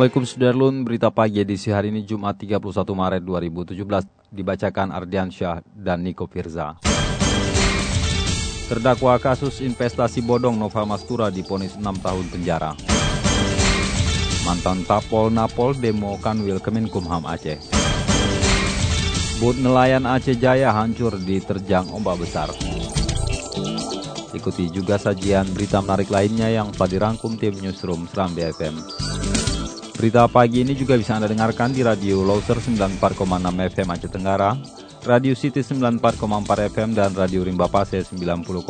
Assalamualaikum Sudarlun, berita pagi edisi hari ini Jumat 31 Maret 2017 dibacakan Ardian Syah dan Niko Firza. Terdakwa kasus investasi bodong Nova Mastura diponis 6 tahun penjara. Mantan Tapol Napol demo Kanwil Kemenkumham Aceh. Bud nelayan Aceh Jaya hancur diterjang ombak besar. Ikuti juga sajian berita menarik lainnya yang telah dirangkum tim Newsroom Seram BFM. Berita pagi ini juga bisa Anda dengarkan di Radio Loser 94,6 FM Aceh Tenggara, Radio City 94,4 FM, dan Radio Rimba Pase 90,1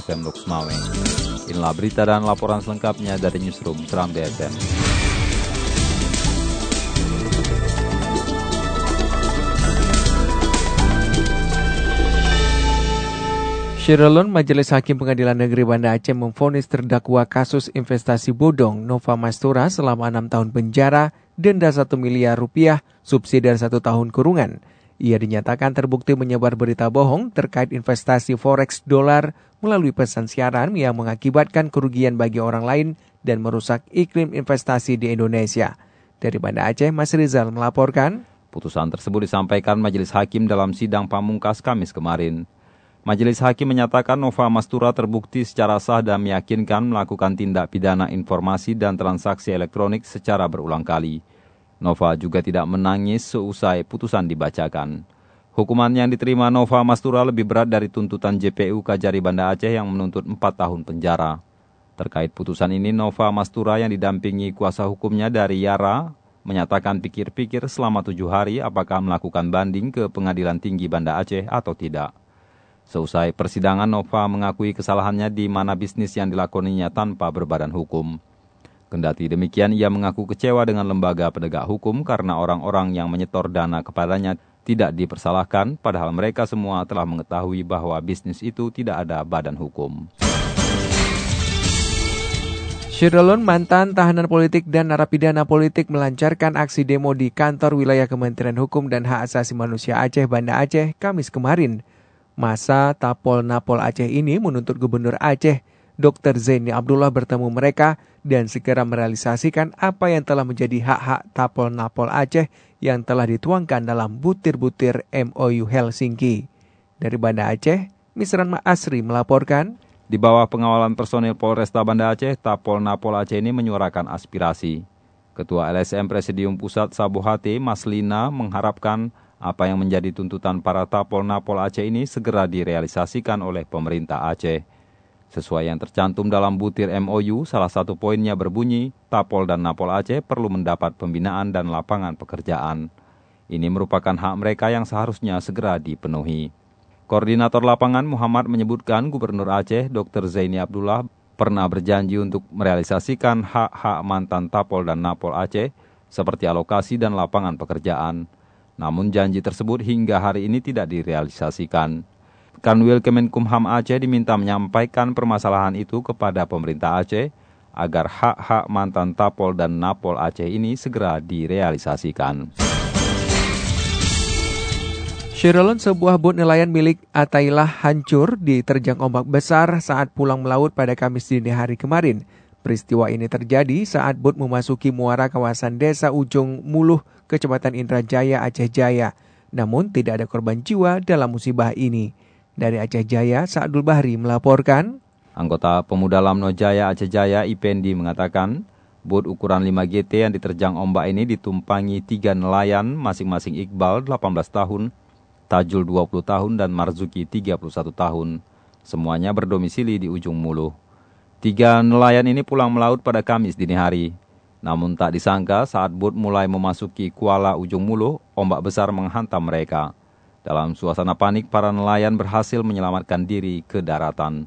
FM Lok Semawe. Inilah berita dan laporan selengkapnya dari Newsroom Seram BFM. Syirulun Majelis Hakim Pengadilan Negeri Banda Aceh memfonis terdakwa kasus investasi bodong Nova Mastura selama enam tahun penjara, denda satu miliar rupiah, subsidi dan satu tahun kurungan. Ia dinyatakan terbukti menyebar berita bohong terkait investasi forex dolar melalui pesan siaran yang mengakibatkan kerugian bagi orang lain dan merusak iklim investasi di Indonesia. Dari Banda Aceh, Mas Rizal melaporkan. Putusan tersebut disampaikan Majelis Hakim dalam sidang pamungkas Kamis kemarin. Majelis Hakim menyatakan Nova Mastura terbukti secara sah dan meyakinkan melakukan tindak pidana informasi dan transaksi elektronik secara berulang kali. Nova juga tidak menangis seusai putusan dibacakan. Hukuman yang diterima Nova Mastura lebih berat dari tuntutan JPU Kajari Banda Aceh yang menuntut 4 tahun penjara. Terkait putusan ini, Nova Mastura yang didampingi kuasa hukumnya dari Yara menyatakan pikir-pikir selama tujuh hari apakah melakukan banding ke Pengadilan Tinggi Banda Aceh atau tidak. Seusai persidangan, Nova mengakui kesalahannya di mana bisnis yang dilakoninya tanpa berbadan hukum. Kendati demikian, ia mengaku kecewa dengan lembaga penegak hukum karena orang-orang yang menyetor dana kepadanya tidak dipersalahkan, padahal mereka semua telah mengetahui bahwa bisnis itu tidak ada badan hukum. Syirulun mantan tahanan politik dan narapidana politik melancarkan aksi demo di kantor wilayah Kementerian Hukum dan Hak Asasi Manusia Aceh Banda Aceh Kamis kemarin. Masa Tapol Napol Aceh ini menuntut Gubernur Aceh, Dr. Zaini Abdullah bertemu mereka dan segera merealisasikan apa yang telah menjadi hak-hak Tapol Napol Aceh yang telah dituangkan dalam butir-butir MOU Helsinki. Dari Banda Aceh, Misran Asri melaporkan, Di bawah pengawalan personil Polresta Banda Aceh, Tapol Napol Aceh ini menyuarakan aspirasi. Ketua LSM Presidium Pusat Sabuhati, Maslina, mengharapkan apa yang menjadi tuntutan para Tapol Napol Aceh ini segera direalisasikan oleh pemerintah Aceh. Sesuai yang tercantum dalam butir MOU, salah satu poinnya berbunyi, Tapol dan Napol Aceh perlu mendapat pembinaan dan lapangan pekerjaan. Ini merupakan hak mereka yang seharusnya segera dipenuhi. Koordinator lapangan Muhammad menyebutkan Gubernur Aceh, Dr. Zaini Abdullah, pernah berjanji untuk merealisasikan hak-hak mantan Tapol dan Napol Aceh, seperti alokasi dan lapangan pekerjaan. Namun janji tersebut hingga hari ini tidak direalisasikan. Kanwil Kemenkumham Aceh diminta menyampaikan permasalahan itu kepada pemerintah Aceh agar hak-hak mantan Tapol dan Napol Aceh ini segera direalisasikan. Syirulun sebuah bot nelayan milik Atailah hancur diterjang ombak besar saat pulang melaut pada Kamis dini hari kemarin. Peristiwa ini terjadi saat bot memasuki muara kawasan desa Ujung Muluh, Kecamatan Indrajaya, Aceh Jaya. Namun tidak ada korban jiwa dalam musibah ini. Dari Aceh Jaya, Sa'adul Bahri melaporkan. Anggota Pemuda Lamno Jaya Aceh Jaya Ipendi mengatakan, bot ukuran 5 GT yang diterjang ombak ini ditumpangi tiga nelayan masing-masing Iqbal 18 tahun, Tajul 20 tahun, dan Marzuki 31 tahun. Semuanya berdomisili di Ujung Muluh. Tiga nelayan ini pulang melaut pada Kamis dini hari. Namun tak disangka saat bot mulai memasuki Kuala Ujung Muluh, ombak besar menghantam mereka. Dalam suasana panik, para nelayan berhasil menyelamatkan diri ke daratan.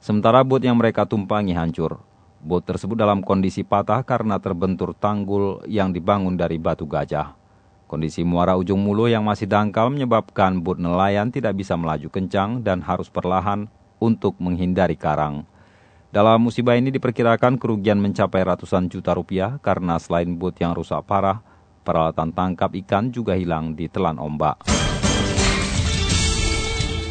Sementara bot yang mereka tumpangi hancur. Bot tersebut dalam kondisi patah karena terbentur tanggul yang dibangun dari batu gajah. Kondisi muara ujung mulu yang masih dangkal menyebabkan bot nelayan tidak bisa melaju kencang dan harus perlahan untuk menghindari karang. Dalam musibah ini diperkirakan kerugian mencapai ratusan juta rupiah karena selain bot yang rusak parah, peralatan tangkap ikan juga hilang di telan ombak.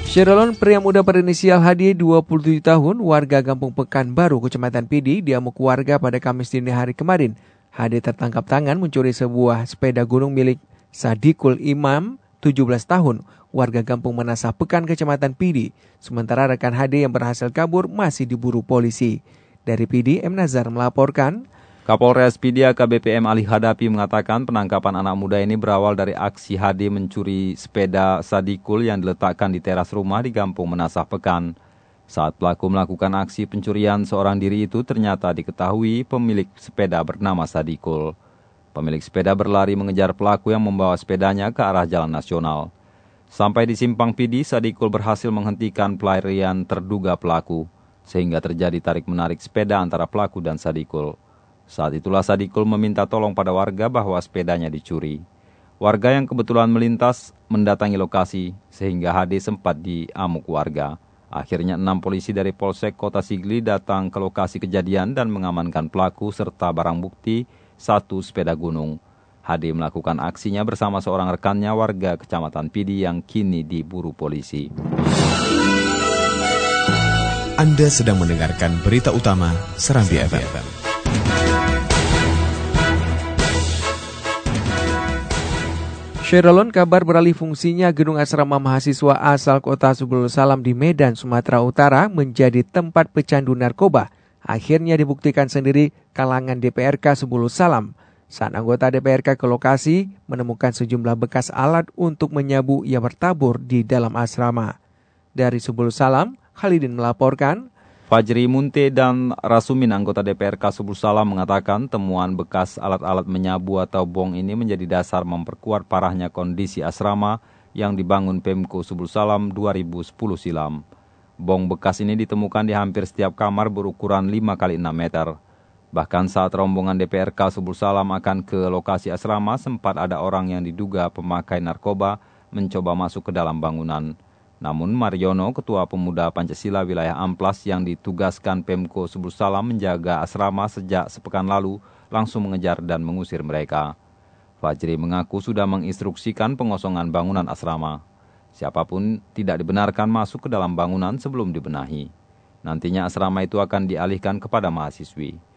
Sherolon, pria muda berinisial HD 27 tahun, warga Kampung Pekanbaru, Kecamatan Pidi, diamuk warga pada Kamis dini hari kemarin. HD tertangkap tangan mencuri sebuah sepeda gunung milik Sadikul Imam, 17 tahun, warga Kampung Menasah Pekan, Kecamatan Pidi. Sementara rekan HD yang berhasil kabur masih diburu polisi. Dari Pidi, M. Nazar melaporkan, Kapolres Pidia KBPM Ali Hadapi mengatakan penangkapan anak muda ini berawal dari aksi HD mencuri sepeda Sadikul yang diletakkan di teras rumah di Kampung Menasah Pekan. Saat pelaku melakukan aksi pencurian seorang diri itu ternyata diketahui pemilik sepeda bernama Sadikul. Pemilik sepeda berlari mengejar pelaku yang membawa sepedanya ke arah jalan nasional. Sampai di simpang Pidi, Sadikul berhasil menghentikan pelarian terduga pelaku, sehingga terjadi tarik-menarik sepeda antara pelaku dan Sadikul. Saat itulah Sadikul meminta tolong pada warga bahwa sepedanya dicuri. Warga yang kebetulan melintas mendatangi lokasi sehingga HD sempat diamuk warga. Akhirnya enam polisi dari Polsek Kota Sigli datang ke lokasi kejadian dan mengamankan pelaku serta barang bukti satu sepeda gunung. HD melakukan aksinya bersama seorang rekannya warga Kecamatan Pidi yang kini diburu polisi. Anda sedang mendengarkan berita utama Serambi FM. Sherolon kabar beralih fungsinya gedung asrama mahasiswa asal kota Subul Salam di Medan, Sumatera Utara menjadi tempat pecandu narkoba. Akhirnya dibuktikan sendiri kalangan DPRK Subul Salam. Saat anggota DPRK ke lokasi, menemukan sejumlah bekas alat untuk menyabu yang bertabur di dalam asrama. Dari Subul Salam, Khalidin melaporkan, Fajri Munte dan Rasumin anggota DPRK Subul Salam mengatakan temuan bekas alat-alat menyabu atau bong ini menjadi dasar memperkuat parahnya kondisi asrama yang dibangun Pemko Subul Salam 2010 silam. Bong bekas ini ditemukan di hampir setiap kamar berukuran 5 x 6 meter. Bahkan saat rombongan DPRK Subul Salam akan ke lokasi asrama sempat ada orang yang diduga pemakai narkoba mencoba masuk ke dalam bangunan. Namun Mariono, Ketua Pemuda Pancasila Wilayah Amplas yang ditugaskan Pemko Subul Salam menjaga asrama sejak sepekan lalu, langsung mengejar dan mengusir mereka. Fajri mengaku sudah menginstruksikan pengosongan bangunan asrama. Siapa pun tidak dibenarkan masuk ke dalam bangunan sebelum dibenahi. Nantinya asrama itu akan dialihkan kepada mahasiswi.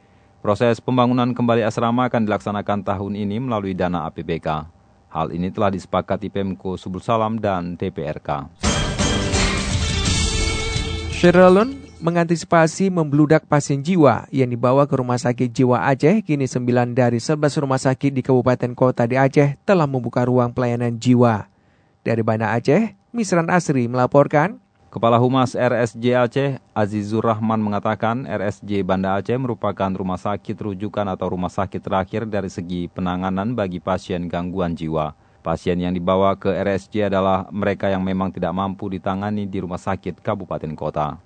Proses pembangunan kembali asrama akan dilaksanakan tahun ini melalui dana APBK. Hal ini telah disepakati Pemko Subul Salam dan DPRK. Sheralon mengantisipasi membludak pasien jiwa yang dibawa ke Rumah Sakit Jiwa Aceh, kini 9 dari 11 rumah sakit di Kabupaten Kota di Aceh telah membuka ruang pelayanan jiwa. Dari Banda Aceh, Misran Asri melaporkan, Kepala Humas RSJ Aceh, Azizur Rahman mengatakan RSJ Banda Aceh merupakan rumah sakit rujukan atau rumah sakit terakhir dari segi penanganan bagi pasien gangguan jiwa. Pasien yang dibawa ke RSJ adalah mereka yang memang tidak mampu ditangani di rumah sakit kabupaten kota.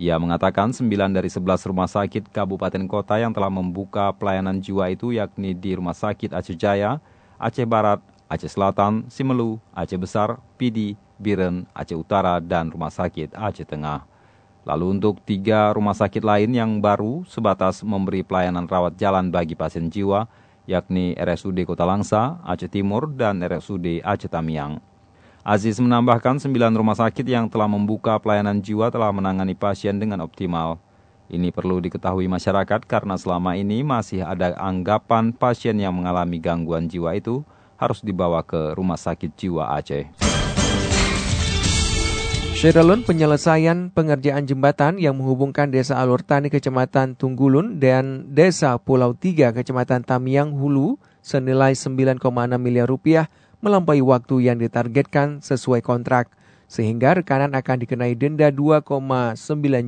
Ia mengatakan 9 dari 11 rumah sakit kabupaten kota yang telah membuka pelayanan jiwa itu yakni di Rumah Sakit Aceh Jaya, Aceh Barat, Aceh Selatan, Simelu, Aceh Besar, Pidi, Biren, Aceh Utara, dan Rumah Sakit Aceh Tengah. Lalu untuk tiga rumah sakit lain yang baru sebatas memberi pelayanan rawat jalan bagi pasien jiwa, yakni RSUD Kota Langsa, Aceh Timur, dan RSUD Aceh Tamiang. Aziz menambahkan sembilan rumah sakit yang telah membuka pelayanan jiwa telah menangani pasien dengan optimal. Ini perlu diketahui masyarakat karena selama ini masih ada anggapan pasien yang mengalami gangguan jiwa itu harus dibawa ke rumah sakit jiwa Aceh. Sheralun penyelesaian pengerjaan jembatan yang menghubungkan Desa Alur Tani Kecamatan Tunggulun dan Desa Pulau Tiga Kecamatan Tamiang Hulu senilai 9,6 miliar rupiah melampaui waktu yang ditargetkan sesuai kontrak, sehingga rekanan akan dikenai denda 2,9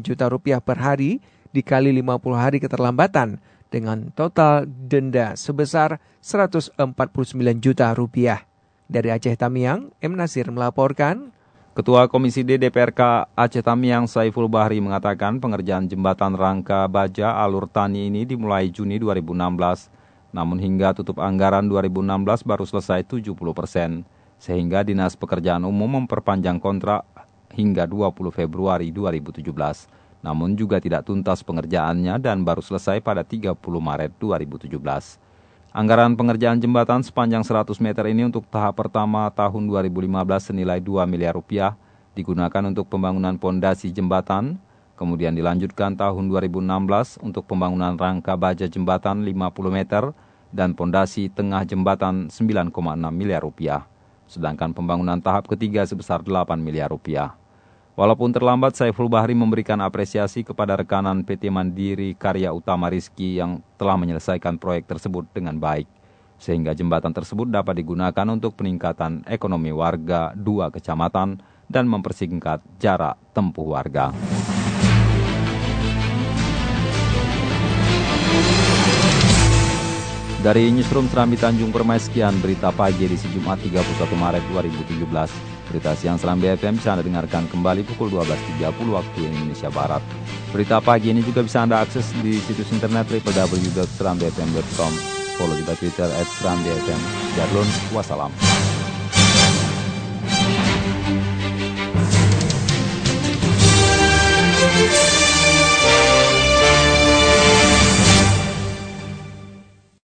juta rupiah per hari dikali 50 hari keterlambatan dengan total denda sebesar 149 juta rupiah. Dari Aceh Tamiang, M. Nasir melaporkan, Ketua Komisi D DPRK Aceh Tamiang Saiful Bahri mengatakan pengerjaan jembatan Rangka Baja Alur Tani ini dimulai Juni 2016, namun hingga tutup anggaran 2016 baru selesai 70 persen, sehingga Dinas Pekerjaan Umum memperpanjang kontrak hingga 20 Februari 2017, namun juga tidak tuntas pengerjaannya dan baru selesai pada 30 Maret 2017. Anggaran pengerjaan jembatan sepanjang 100 meter ini untuk tahap pertama tahun 2015 senilai 2 miliar rupiah digunakan untuk pembangunan pondasi jembatan, kemudian dilanjutkan tahun 2016 untuk pembangunan rangka baja jembatan 50 meter dan pondasi tengah jembatan 9,6 miliar rupiah. Sedangkan pembangunan tahap ketiga sebesar 8 miliar rupiah. Walaupun terlambat, Saiful Bahri memberikan apresiasi kepada rekanan PT Mandiri Karya Utama Rizki yang telah menyelesaikan proyek tersebut dengan baik, sehingga jembatan tersebut dapat digunakan untuk peningkatan ekonomi warga dua kecamatan dan mempersingkat jarak tempuh warga. Dari Newsroom Serambi Tanjung Permai, sekian berita pagi edisi Jumat 31 Maret 2017. Berita siang Serambi FM bisa Anda dengarkan kembali pukul 12.30 waktu Indonesia Barat. Berita pagi ini juga bisa Anda akses di situs internet www.serambifm.com. Follow juga Twitter at Serambi FM. Jarlun, wassalam.